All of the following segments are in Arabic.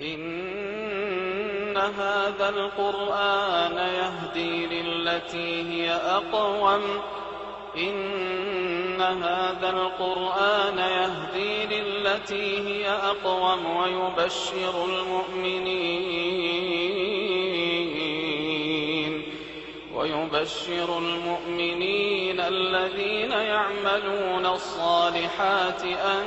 إن هذا القرآن يهدي للتي هي أقوم. إن هذا القرآن يهدي للتي هي أقوم ويبشر المؤمنين ويبشر المؤمنين الذين يعملون الصالحات أن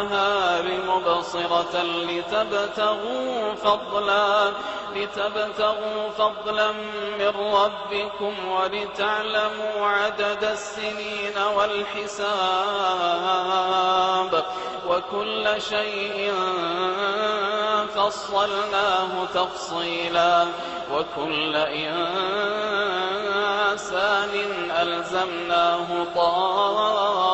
النهار مبصرة لتبتغوا فضلا لتبتغوا فضلا من ربكم ولتعلموا عدد السنين والحساب. وكل شيء فصلناه تفصيلا. وكل إنسان ألزمناه طائره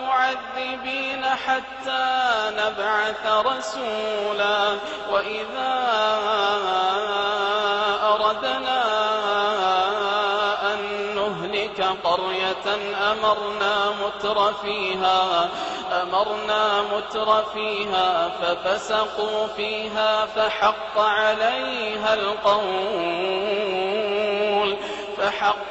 معذبين حتى نبعث رسولا. وإذا أردنا أن نهلك قرية أمرنا متر فيها أمرنا متر فيها ففسقوا فيها فحق عليها القول فحق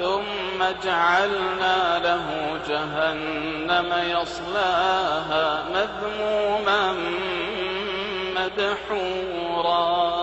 ثم جعلنا له جهنم يصلاها مذموما مدحورا.